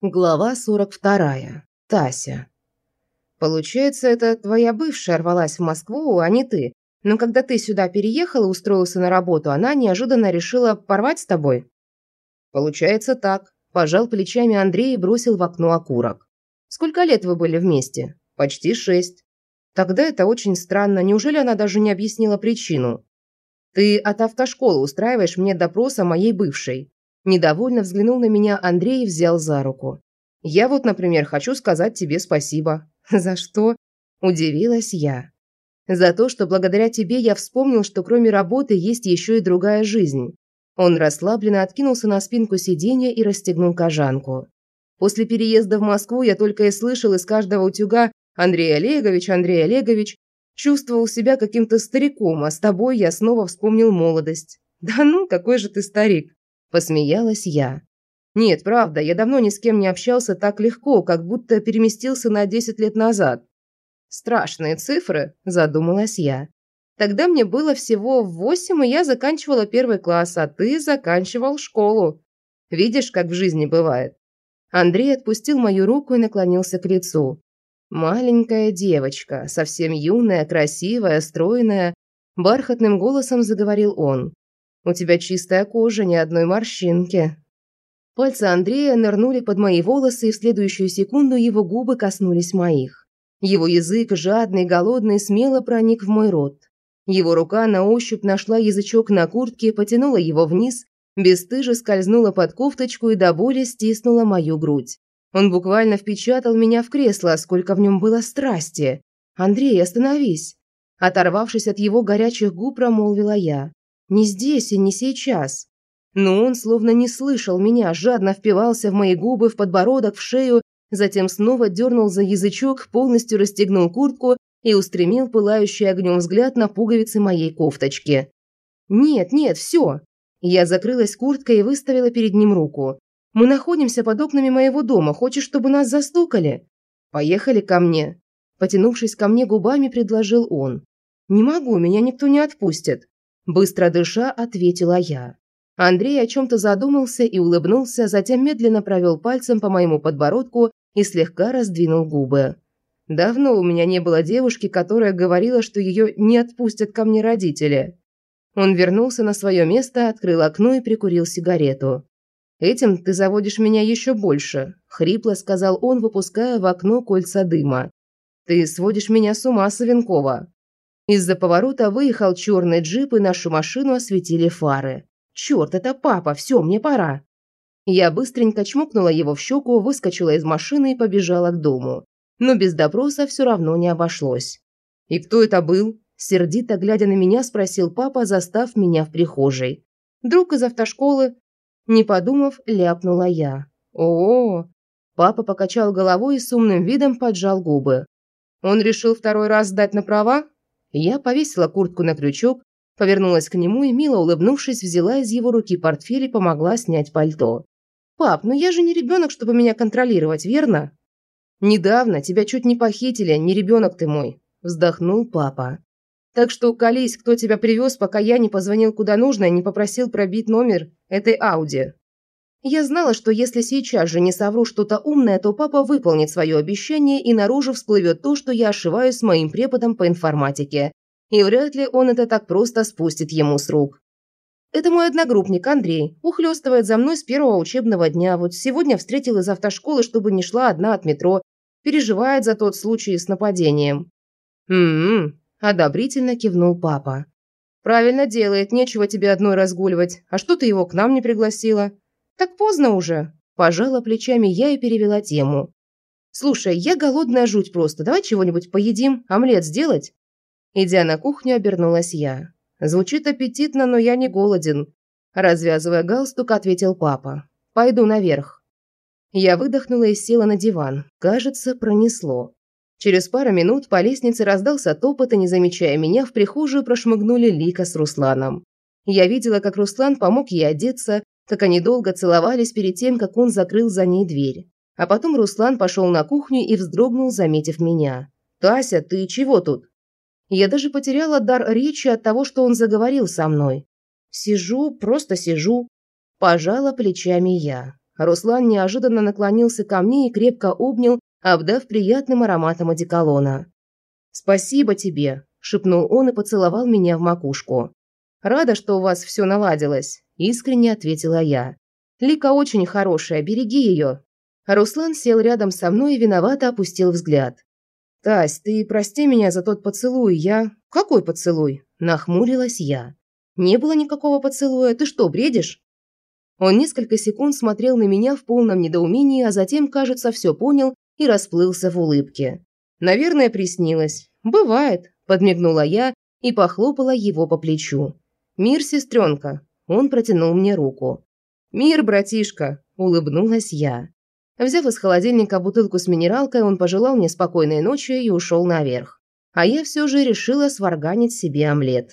Глава 42. Тася. Получается, это твоя бывшая рвалась в Москву, а не ты. Но когда ты сюда переехал и устроился на работу, она неожиданно решила порвать с тобой? Получается так. Пожал плечами Андрей и бросил в окно окурок. Сколько лет вы были вместе? Почти шесть. Тогда это очень странно. Неужели она даже не объяснила причину? Ты от автошколы устраиваешь мне допрос о моей бывшей. Недовольно взглянул на меня Андрей и взял за руку. «Я вот, например, хочу сказать тебе спасибо». «За что?» – удивилась я. «За то, что благодаря тебе я вспомнил, что кроме работы есть еще и другая жизнь». Он расслабленно откинулся на спинку сиденья и расстегнул кожанку. После переезда в Москву я только и слышал из каждого утюга «Андрей Олегович, Андрей Олегович», чувствовал себя каким-то стариком, а с тобой я снова вспомнил молодость. Да ну, какой же ты старик. Посмеялась я. Нет, правда, я давно ни с кем не общался так легко, как будто переместился на 10 лет назад. Страшные цифры, задумалась я. Тогда мне было всего восемь, и я заканчивала первый класс, а ты заканчивал школу. Видишь, как в жизни бывает. Андрей отпустил мою руку и наклонился к лицу. Маленькая девочка, совсем юная, красивая, стройная, бархатным голосом заговорил он. У тебя чистая кожа, ни одной морщинки». Пальцы Андрея нырнули под мои волосы, и в следующую секунду его губы коснулись моих. Его язык, жадный, голодный, смело проник в мой рот. Его рука на ощупь нашла язычок на куртке, потянула его вниз, бесстыже скользнула под кофточку и до боли стиснула мою грудь. Он буквально впечатал меня в кресло, сколько в нем было страсти. «Андрей, остановись!» Оторвавшись от его горячих губ, промолвила я. Не здесь и не сейчас. Но он словно не слышал меня, жадно впивался в мои губы, в подбородок, в шею, затем снова дернул за язычок, полностью расстегнул куртку и устремил пылающий огнем взгляд на пуговицы моей кофточки. «Нет, нет, все!» Я закрылась курткой и выставила перед ним руку. «Мы находимся под окнами моего дома. Хочешь, чтобы нас застукали?» «Поехали ко мне». Потянувшись ко мне губами, предложил он. «Не могу, меня никто не отпустит». Быстро дыша, ответила я. Андрей о чем-то задумался и улыбнулся, затем медленно провел пальцем по моему подбородку и слегка раздвинул губы. Давно у меня не было девушки, которая говорила, что ее не отпустят ко мне родители. Он вернулся на свое место, открыл окно и прикурил сигарету. «Этим ты заводишь меня еще больше», – хрипло сказал он, выпуская в окно кольца дыма. «Ты сводишь меня с ума, Савенкова. Из-за поворота выехал черный джип, и нашу машину осветили фары. «Черт, это папа, все, мне пора!» Я быстренько чмокнула его в щеку, выскочила из машины и побежала к дому. Но без допроса все равно не обошлось. «И кто это был?» Сердито глядя на меня, спросил папа, застав меня в прихожей. «Друг из автошколы». Не подумав, ляпнула я. о, -о, -о. Папа покачал головой и с умным видом поджал губы. «Он решил второй раз сдать на права?» Я повесила куртку на крючок, повернулась к нему и, мило улыбнувшись, взяла из его руки портфель и помогла снять пальто. «Пап, ну я же не ребенок, чтобы меня контролировать, верно?» «Недавно тебя чуть не похитили, не ребенок ты мой», – вздохнул папа. «Так что колись, кто тебя привез, пока я не позвонил куда нужно и не попросил пробить номер этой Ауди». Я знала, что если сейчас же не совру что-то умное, то папа выполнит свое обещание и наружу всплывет то, что я ошиваюсь с моим преподом по информатике. И вряд ли он это так просто спустит ему с рук. Это мой одногруппник Андрей. Ухлёстывает за мной с первого учебного дня. Вот сегодня встретил из автошколы, чтобы не шла одна от метро. Переживает за тот случай с нападением. «М-м-м», одобрительно кивнул папа. «Правильно делает, нечего тебе одной разгуливать. А что ты его к нам не пригласила?» «Так поздно уже», – пожала плечами я и перевела тему. «Слушай, я голодная жуть просто. Давай чего-нибудь поедим? Омлет сделать?» Идя на кухню, обернулась я. Звучит аппетитно, но я не голоден. Развязывая галстук, ответил папа. «Пойду наверх». Я выдохнула и села на диван. Кажется, пронесло. Через пару минут по лестнице раздался топот, и, не замечая меня, в прихожую прошмыгнули Лика с Русланом. Я видела, как Руслан помог ей одеться, как они долго целовались перед тем, как он закрыл за ней дверь. А потом Руслан пошел на кухню и вздрогнул, заметив меня. «Тася, ты чего тут?» Я даже потеряла дар речи от того, что он заговорил со мной. «Сижу, просто сижу». Пожала плечами я. Руслан неожиданно наклонился ко мне и крепко обнял, обдав приятным ароматом одеколона. «Спасибо тебе», – шепнул он и поцеловал меня в макушку. «Рада, что у вас все наладилось», – искренне ответила я. «Лика очень хорошая, береги ее». Руслан сел рядом со мной и виновато опустил взгляд. «Тась, ты прости меня за тот поцелуй, я...» «Какой поцелуй?» – нахмурилась я. «Не было никакого поцелуя, ты что, бредишь?» Он несколько секунд смотрел на меня в полном недоумении, а затем, кажется, все понял и расплылся в улыбке. «Наверное, приснилось. Бывает», – подмигнула я и похлопала его по плечу. «Мир, сестренка». Он протянул мне руку. «Мир, братишка», – улыбнулась я. Взяв из холодильника бутылку с минералкой, он пожелал мне спокойной ночи и ушел наверх. А я все же решила сварганить себе омлет.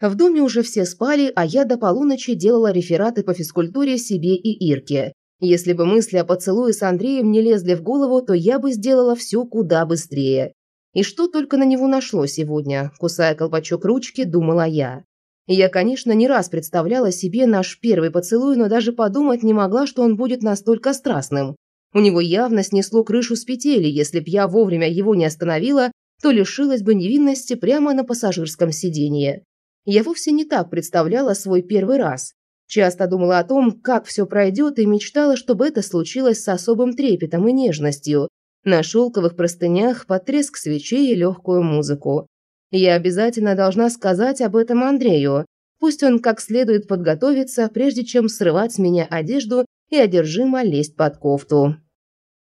В доме уже все спали, а я до полуночи делала рефераты по физкультуре себе и Ирке. Если бы мысли о поцелуе с Андреем не лезли в голову, то я бы сделала все куда быстрее. И что только на него нашло сегодня, кусая колпачок ручки, думала я. Я, конечно, не раз представляла себе наш первый поцелуй, но даже подумать не могла, что он будет настолько страстным. У него явно снесло крышу с петель, если б я вовремя его не остановила, то лишилась бы невинности прямо на пассажирском сиденье. Я вовсе не так представляла свой первый раз. Часто думала о том, как все пройдет, и мечтала, чтобы это случилось с особым трепетом и нежностью. На шелковых простынях потреск свечей и легкую музыку. Я обязательно должна сказать об этом Андрею. Пусть он как следует подготовится, прежде чем срывать с меня одежду и одержимо лезть под кофту.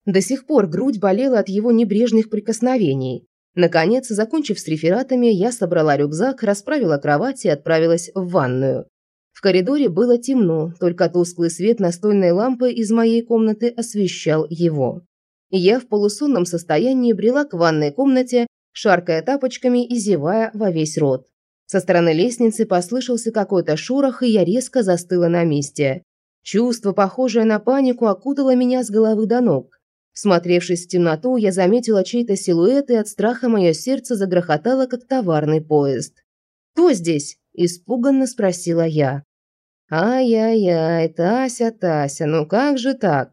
До сих пор грудь болела от его небрежных прикосновений. Наконец, закончив с рефератами, я собрала рюкзак, расправила кровать и отправилась в ванную. В коридоре было темно, только тусклый свет настольной лампы из моей комнаты освещал его. Я в полусонном состоянии брела к ванной комнате, шаркая тапочками и зевая во весь рот. Со стороны лестницы послышался какой-то шорох, и я резко застыла на месте. Чувство, похожее на панику, окутало меня с головы до ног. Всмотревшись в темноту, я заметила чей-то силуэт, и от страха мое сердце загрохотало, как товарный поезд. «Кто здесь?» – испуганно спросила я. «Ай-яй-яй, Тася, Тася, ну как же так?»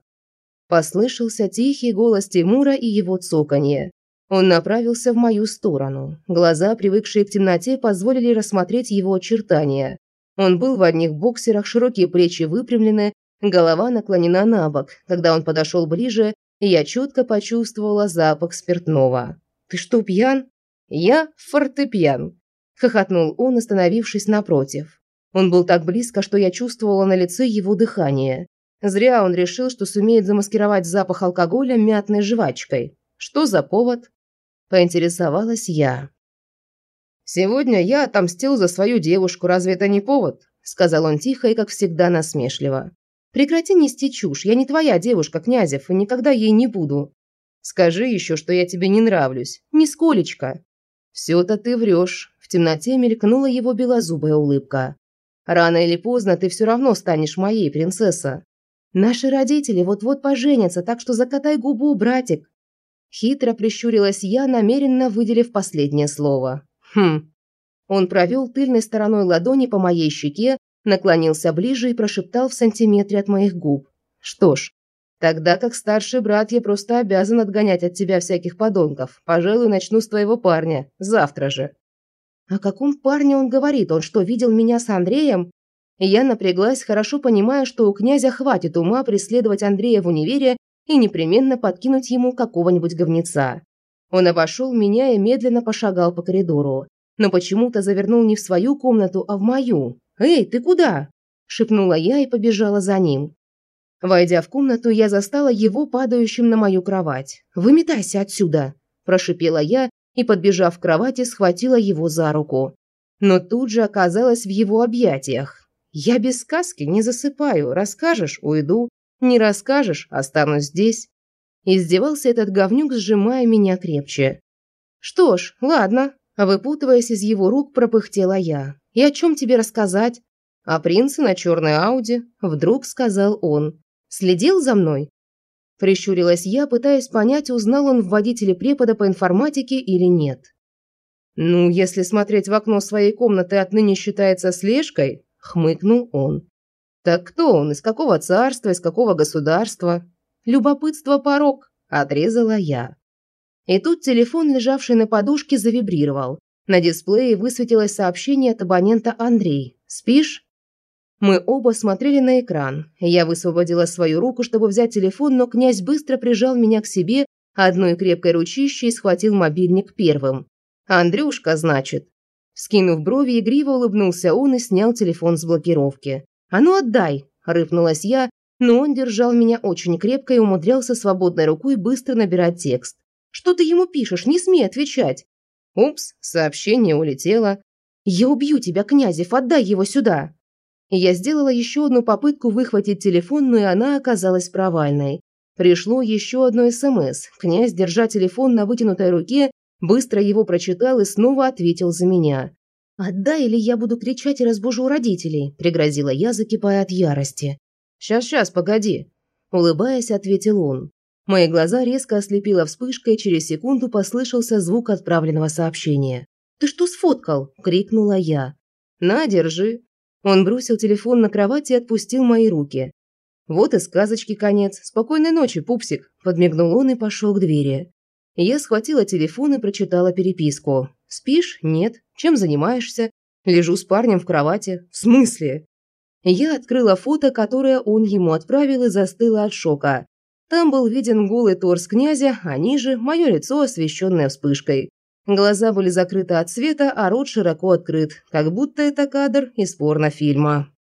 Послышался тихий голос Тимура и его цоканье. Он направился в мою сторону. Глаза, привыкшие к темноте, позволили рассмотреть его очертания. Он был в одних боксерах, широкие плечи выпрямлены, голова наклонена на бок. Когда он подошел ближе, я четко почувствовала запах спиртного. «Ты что, пьян?» «Я фортепьян», – хохотнул он, остановившись напротив. Он был так близко, что я чувствовала на лице его дыхание. Зря он решил, что сумеет замаскировать запах алкоголя мятной жвачкой. Что за повод? Поинтересовалась я. «Сегодня я отомстил за свою девушку, разве это не повод?» сказал он тихо и, как всегда, насмешливо. «Прекрати нести чушь, я не твоя девушка, Князев, и никогда ей не буду. Скажи еще, что я тебе не нравлюсь. Нисколечко». «Все-то ты врешь», – в темноте мелькнула его белозубая улыбка. «Рано или поздно ты все равно станешь моей, принцесса. Наши родители вот-вот поженятся, так что закатай губу, братик. Хитро прищурилась я, намеренно выделив последнее слово. Хм. Он провел тыльной стороной ладони по моей щеке, наклонился ближе и прошептал в сантиметре от моих губ. Что ж, тогда как старший брат я просто обязан отгонять от тебя всяких подонков. Пожалуй, начну с твоего парня. Завтра же. О каком парне он говорит? Он что, видел меня с Андреем? Я напряглась, хорошо понимая, что у князя хватит ума преследовать Андрея в универе и непременно подкинуть ему какого-нибудь говнеца. Он обошел меня и медленно пошагал по коридору, но почему-то завернул не в свою комнату, а в мою. «Эй, ты куда?» – шепнула я и побежала за ним. Войдя в комнату, я застала его падающим на мою кровать. «Выметайся отсюда!» – прошипела я и, подбежав к кровати, схватила его за руку. Но тут же оказалась в его объятиях. «Я без сказки не засыпаю. Расскажешь – уйду. Не расскажешь, останусь здесь. Издевался этот говнюк, сжимая меня крепче. Что ж, ладно, выпутываясь из его рук, пропыхтела я. И о чем тебе рассказать? О принце на черной Ауди, вдруг сказал он. Следил за мной? Прищурилась я, пытаясь понять, узнал он в водителе препода по информатике или нет. «Ну, если смотреть в окно своей комнаты отныне считается слежкой», – хмыкнул он. Так кто он, из какого царства, из какого государства? Любопытство порог, отрезала я. И тут телефон, лежавший на подушке, завибрировал. На дисплее высветилось сообщение от абонента Андрей. «Спишь?» Мы оба смотрели на экран. Я высвободила свою руку, чтобы взять телефон, но князь быстро прижал меня к себе одной крепкой ручищей и схватил мобильник первым. «Андрюшка, значит». Скинув брови, игриво улыбнулся он и снял телефон с блокировки. «А ну отдай!» – рыпнулась я, но он держал меня очень крепко и умудрялся свободной рукой быстро набирать текст. «Что ты ему пишешь? Не смей отвечать!» «Упс, сообщение улетело». «Я убью тебя, Князев, отдай его сюда!» Я сделала еще одну попытку выхватить телефон, но и она оказалась провальной. Пришло еще одно СМС. Князь, держа телефон на вытянутой руке, быстро его прочитал и снова ответил за меня. «Отдай, или я буду кричать и разбужу родителей», – пригрозила я, закипая от ярости. «Сейчас-сейчас, погоди», – улыбаясь, ответил он. Мои глаза резко ослепила вспышка, и через секунду послышался звук отправленного сообщения. «Ты что сфоткал?» – крикнула я. «На, держи», он бросил телефон на кровать и отпустил мои руки. «Вот и сказочки конец. Спокойной ночи, пупсик!» – подмигнул он и пошел к двери. Я схватила телефон и прочитала переписку. «Спишь? Нет. Чем занимаешься?» «Лежу с парнем в кровати». «В смысле?» Я открыла фото, которое он ему отправил и застыла от шока. Там был виден голый торс князя, а ниже – мое лицо, освещенное вспышкой. Глаза были закрыты от света, а рот широко открыт, как будто это кадр из порнофильма.